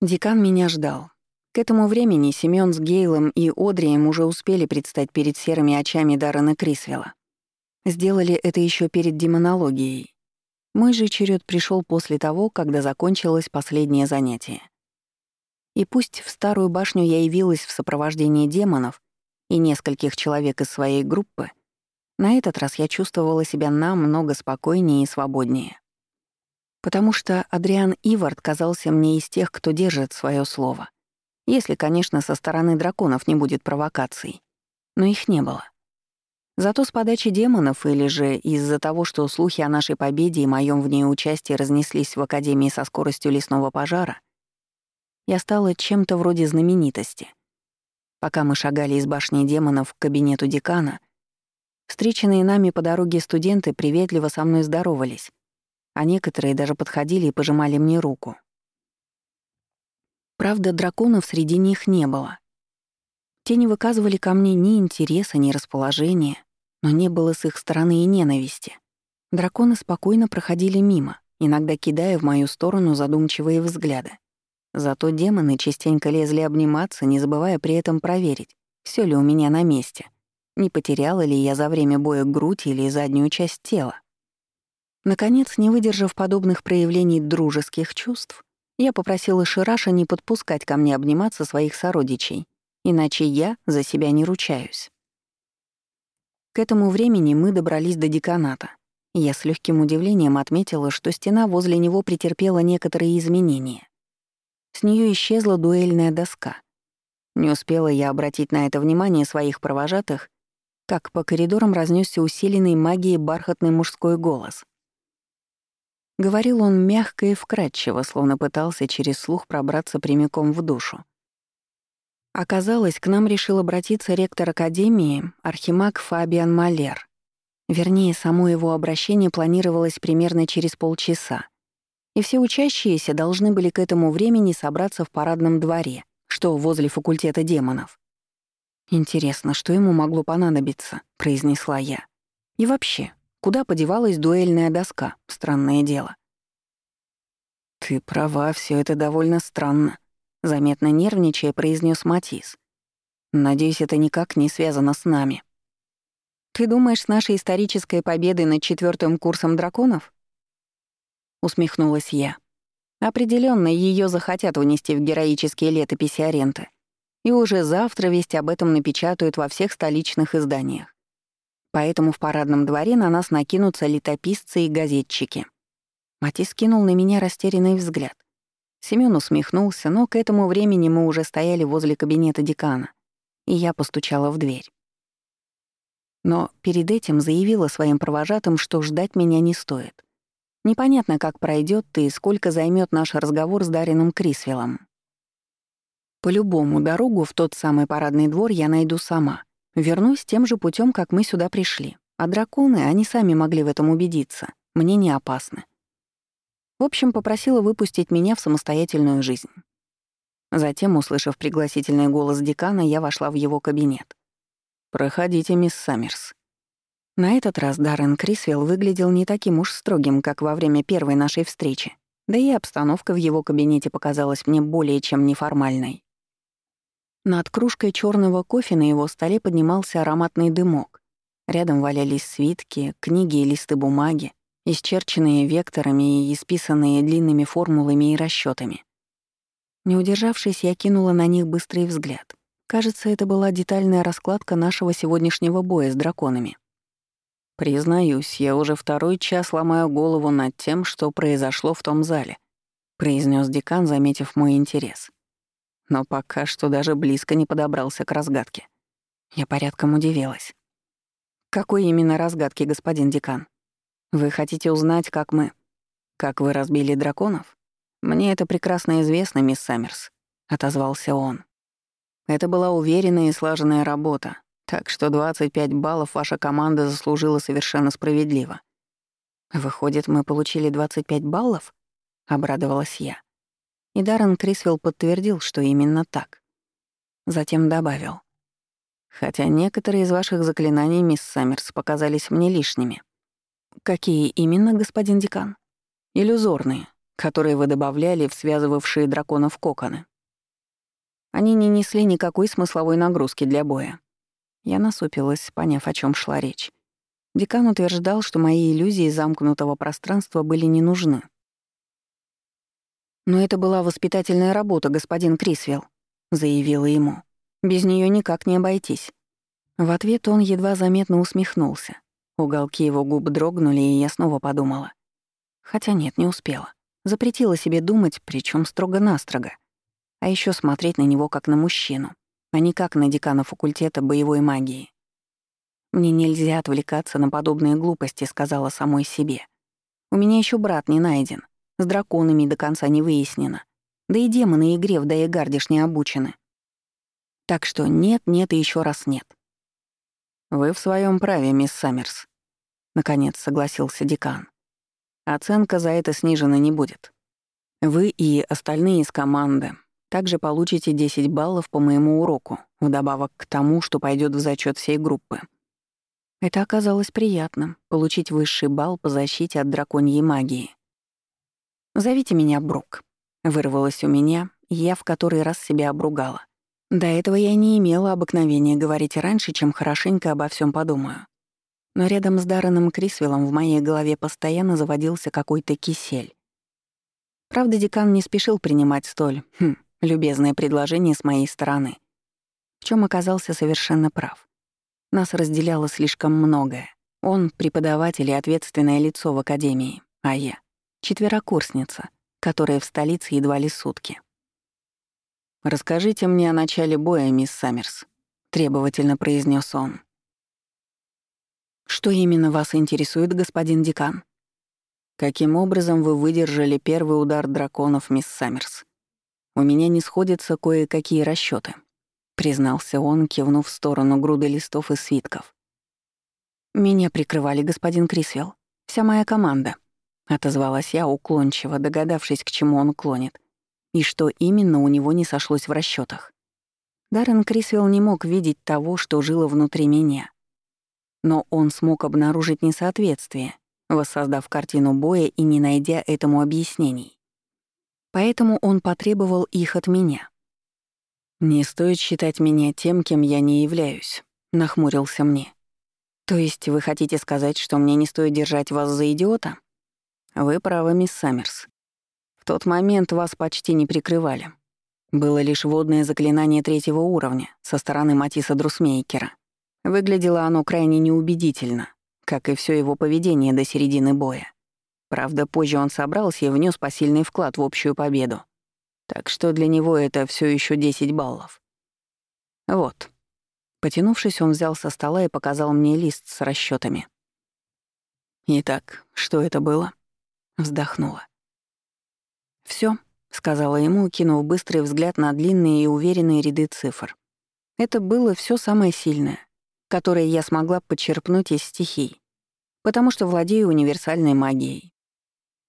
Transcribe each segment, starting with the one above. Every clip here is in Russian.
Декан меня ждал. К этому времени Семён с Гейлом и Одрием уже успели предстать перед серыми очами Даррена Крисвелла. Сделали это еще перед демонологией. Мой же черед пришел после того, когда закончилось последнее занятие. И пусть в старую башню я явилась в сопровождении демонов и нескольких человек из своей группы, на этот раз я чувствовала себя намного спокойнее и свободнее. Потому что Адриан Ивард казался мне из тех, кто держит свое слово. Если, конечно, со стороны драконов не будет провокаций. Но их не было. Зато с подачи демонов или же из-за того, что слухи о нашей победе и моем в ней участии разнеслись в Академии со скоростью лесного пожара, я стала чем-то вроде знаменитости. Пока мы шагали из башни демонов к кабинету декана, встреченные нами по дороге студенты приветливо со мной здоровались, а некоторые даже подходили и пожимали мне руку. Правда, драконов среди них не было. Те не выказывали ко мне ни интереса, ни расположения, но не было с их стороны и ненависти. Драконы спокойно проходили мимо, иногда кидая в мою сторону задумчивые взгляды. Зато демоны частенько лезли обниматься, не забывая при этом проверить, все ли у меня на месте, не потеряла ли я за время боя грудь или заднюю часть тела. Наконец, не выдержав подобных проявлений дружеских чувств, я попросила Шираша не подпускать ко мне обниматься своих сородичей, иначе я за себя не ручаюсь. К этому времени мы добрались до деканата. Я с легким удивлением отметила, что стена возле него претерпела некоторые изменения. С нее исчезла дуэльная доска. Не успела я обратить на это внимание своих провожатых, как по коридорам разнесся усиленный магией бархатный мужской голос. Говорил он мягко и вкрадчиво, словно пытался через слух пробраться прямиком в душу. Оказалось, к нам решил обратиться ректор Академии, архимаг Фабиан Малер. Вернее, само его обращение планировалось примерно через полчаса. И все учащиеся должны были к этому времени собраться в парадном дворе, что возле факультета демонов. «Интересно, что ему могло понадобиться?» — произнесла я. «И вообще, Куда подевалась дуэльная доска? Странное дело. «Ты права, все это довольно странно», — заметно нервничая произнес Матис. «Надеюсь, это никак не связано с нами». «Ты думаешь, с нашей исторической победой над четвертым курсом драконов?» Усмехнулась я. Определенно ее захотят внести в героические летописи Аренты. И уже завтра весть об этом напечатают во всех столичных изданиях. Поэтому в парадном дворе на нас накинутся летописцы и газетчики. Матис кинул на меня растерянный взгляд. Семён усмехнулся, но к этому времени мы уже стояли возле кабинета декана, и я постучала в дверь. Но перед этим заявила своим провожатым, что ждать меня не стоит. Непонятно, как пройдет и сколько займет наш разговор с Дарином Крисвеллом. По-любому дорогу в тот самый парадный двор я найду сама — Вернусь тем же путем, как мы сюда пришли. А драконы, они сами могли в этом убедиться. Мне не опасны. В общем, попросила выпустить меня в самостоятельную жизнь. Затем, услышав пригласительный голос декана, я вошла в его кабинет. «Проходите, мисс Саммерс». На этот раз Даррен Крисвелл выглядел не таким уж строгим, как во время первой нашей встречи. Да и обстановка в его кабинете показалась мне более чем неформальной. Над кружкой черного кофе на его столе поднимался ароматный дымок. Рядом валялись свитки, книги и листы бумаги, исчерченные векторами и исписанные длинными формулами и расчетами. Не удержавшись, я кинула на них быстрый взгляд. Кажется, это была детальная раскладка нашего сегодняшнего боя с драконами. «Признаюсь, я уже второй час ломаю голову над тем, что произошло в том зале», — произнес декан, заметив мой интерес но пока что даже близко не подобрался к разгадке. Я порядком удивилась. «Какой именно разгадки, господин декан? Вы хотите узнать, как мы... Как вы разбили драконов? Мне это прекрасно известно, мисс Саммерс», — отозвался он. «Это была уверенная и слаженная работа, так что 25 баллов ваша команда заслужила совершенно справедливо». «Выходит, мы получили 25 баллов?» — обрадовалась я. И Даррен Крисвелл подтвердил, что именно так. Затем добавил. «Хотя некоторые из ваших заклинаний, мисс Саммерс, показались мне лишними». «Какие именно, господин декан?» «Иллюзорные. которые вы добавляли в связывавшие драконов коконы. Они не несли никакой смысловой нагрузки для боя. Я насупилась, поняв, о чем шла речь. Декан утверждал, что мои иллюзии замкнутого пространства были не нужны. «Но это была воспитательная работа, господин Крисвелл», — заявила ему. «Без нее никак не обойтись». В ответ он едва заметно усмехнулся. Уголки его губ дрогнули, и я снова подумала. Хотя нет, не успела. Запретила себе думать, причем строго-настрого. А еще смотреть на него как на мужчину, а не как на декана факультета боевой магии. «Мне нельзя отвлекаться на подобные глупости», — сказала самой себе. «У меня еще брат не найден. С драконами до конца не выяснено. Да и демоны игре в Даегардиш не обучены. Так что нет, нет и еще раз нет. «Вы в своем праве, мисс Саммерс», — наконец согласился декан. «Оценка за это снижена не будет. Вы и остальные из команды также получите 10 баллов по моему уроку, вдобавок к тому, что пойдет в зачет всей группы». Это оказалось приятным — получить высший балл по защите от драконьей магии. «Зовите меня Брук», — вырвалось у меня, я в который раз себя обругала. До этого я не имела обыкновения говорить раньше, чем хорошенько обо всем подумаю. Но рядом с Дарреном Крисвеллом в моей голове постоянно заводился какой-то кисель. Правда, декан не спешил принимать столь, хм, любезное предложение с моей стороны, в чем оказался совершенно прав. Нас разделяло слишком многое. Он — преподаватель и ответственное лицо в академии, а я — четверокурсница, которая в столице едва ли сутки. «Расскажите мне о начале боя, мисс Саммерс», — требовательно произнес он. «Что именно вас интересует, господин декан?» «Каким образом вы выдержали первый удар драконов, мисс Саммерс? У меня не сходятся кое-какие расчеты, признался он, кивнув в сторону груды листов и свитков. «Меня прикрывали господин Крисвелл. Вся моя команда», — отозвалась я уклончиво, догадавшись, к чему он клонит и что именно у него не сошлось в расчетах. Даррен Крисвелл не мог видеть того, что жило внутри меня. Но он смог обнаружить несоответствие, воссоздав картину боя и не найдя этому объяснений. Поэтому он потребовал их от меня. «Не стоит считать меня тем, кем я не являюсь», — нахмурился мне. «То есть вы хотите сказать, что мне не стоит держать вас за идиота?» «Вы правы, мисс Саммерс. В тот момент вас почти не прикрывали. Было лишь водное заклинание третьего уровня со стороны Матиса Друсмейкера. Выглядело оно крайне неубедительно, как и все его поведение до середины боя. Правда, позже он собрался и внес посильный вклад в общую победу. Так что для него это все еще 10 баллов. Вот. Потянувшись, он взял со стола и показал мне лист с расчетами. «Итак, что это было?» Вздохнула. Все, сказала ему, кинув быстрый взгляд на длинные и уверенные ряды цифр. Это было все самое сильное, которое я смогла подчерпнуть из стихий, потому что владею универсальной магией.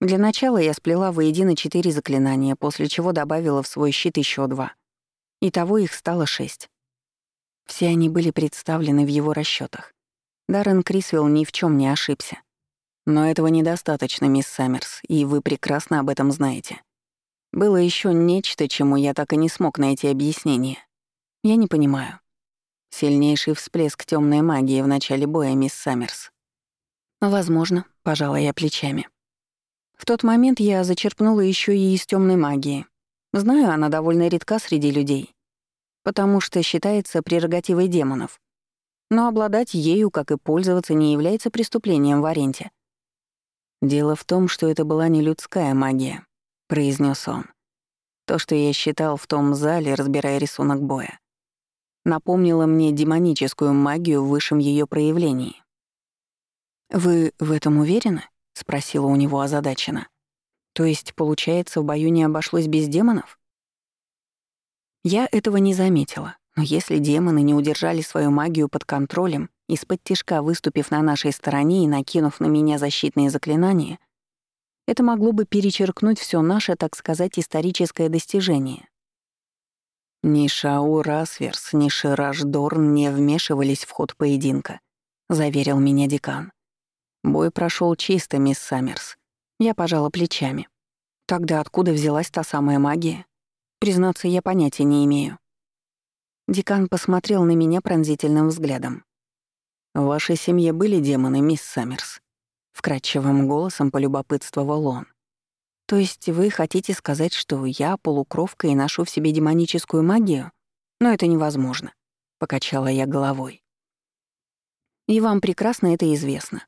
Для начала я сплела воедино четыре заклинания, после чего добавила в свой щит еще два. Итого их стало шесть. Все они были представлены в его расчетах. Даррен Крисвелл ни в чем не ошибся. Но этого недостаточно, мисс Саммерс, и вы прекрасно об этом знаете. Было еще нечто, чему я так и не смог найти объяснение. Я не понимаю. Сильнейший всплеск темной магии в начале боя, мисс Саммерс. Возможно, пожала я плечами. В тот момент я зачерпнула еще и из темной магии. Знаю, она довольно редка среди людей, потому что считается прерогативой демонов. Но обладать ею, как и пользоваться, не является преступлением в аренте. Дело в том, что это была не людская магия, произнес он. То, что я считал в том зале, разбирая рисунок боя, напомнило мне демоническую магию в высшем ее проявлении. «Вы в этом уверены?» — спросила у него озадачена. «То есть, получается, в бою не обошлось без демонов?» Я этого не заметила, но если демоны не удержали свою магию под контролем из-под тишка выступив на нашей стороне и накинув на меня защитные заклинания, это могло бы перечеркнуть все наше, так сказать, историческое достижение. Ни Шау Расверс, ни Шираж Дорн не вмешивались в ход поединка, заверил меня декан. Бой прошел чисто, мисс Саммерс. Я пожала плечами. Тогда откуда взялась та самая магия? Признаться, я понятия не имею. Декан посмотрел на меня пронзительным взглядом. «В вашей семье были демоны, мисс Саммерс?» Вкрадчивым голосом полюбопытствовал он. «То есть вы хотите сказать, что я полукровка и ношу в себе демоническую магию? Но это невозможно», — покачала я головой. «И вам прекрасно это известно.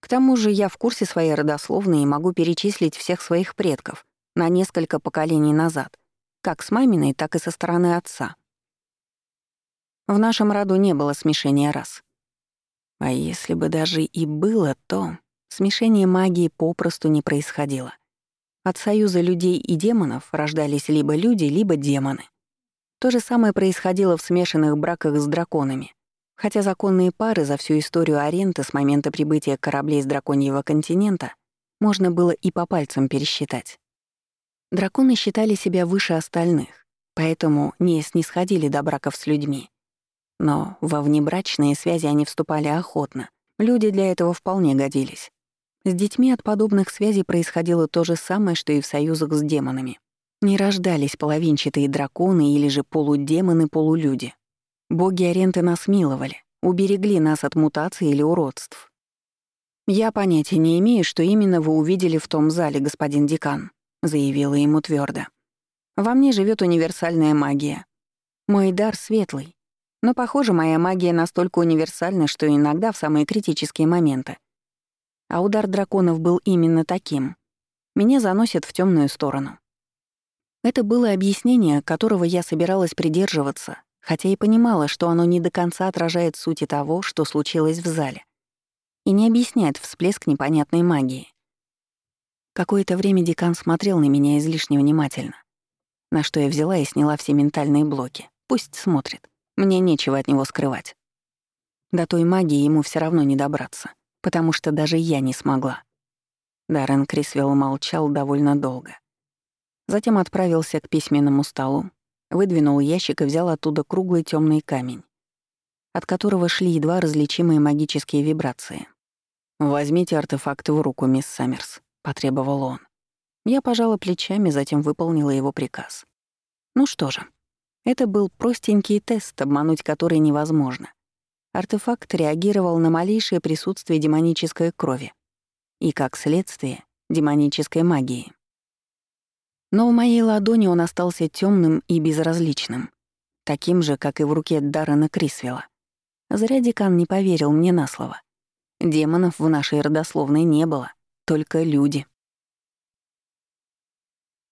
К тому же я в курсе своей родословной и могу перечислить всех своих предков на несколько поколений назад, как с маминой, так и со стороны отца. В нашем роду не было смешения рас. А если бы даже и было, то смешение магии попросту не происходило. От союза людей и демонов рождались либо люди, либо демоны. То же самое происходило в смешанных браках с драконами. Хотя законные пары за всю историю Аренты с момента прибытия кораблей с драконьего континента можно было и по пальцам пересчитать. Драконы считали себя выше остальных, поэтому не снисходили до браков с людьми. Но во внебрачные связи они вступали охотно. Люди для этого вполне годились. С детьми от подобных связей происходило то же самое, что и в союзах с демонами. Не рождались половинчатые драконы или же полудемоны-полулюди. Боги Аренты нас миловали, уберегли нас от мутаций или уродств. «Я понятия не имею, что именно вы увидели в том зале, господин декан», — заявила ему твердо. «Во мне живет универсальная магия. Мой дар светлый, но, похоже, моя магия настолько универсальна, что иногда в самые критические моменты а удар драконов был именно таким. Меня заносит в темную сторону. Это было объяснение, которого я собиралась придерживаться, хотя и понимала, что оно не до конца отражает сути того, что случилось в зале, и не объясняет всплеск непонятной магии. Какое-то время декан смотрел на меня излишне внимательно, на что я взяла и сняла все ментальные блоки. Пусть смотрит. Мне нечего от него скрывать. До той магии ему все равно не добраться потому что даже я не смогла. Даррен Крисвелл молчал довольно долго. Затем отправился к письменному столу, выдвинул ящик и взял оттуда круглый темный камень, от которого шли едва различимые магические вибрации. «Возьмите артефакт в руку, мисс Саммерс», — потребовал он. Я пожала плечами, затем выполнила его приказ. Ну что же, это был простенький тест, обмануть который невозможно. Артефакт реагировал на малейшее присутствие демонической крови и, как следствие, демонической магии. Но в моей ладони он остался темным и безразличным, таким же, как и в руке Даррена Крисвелла. Зря декан не поверил мне на слово. Демонов в нашей родословной не было, только люди.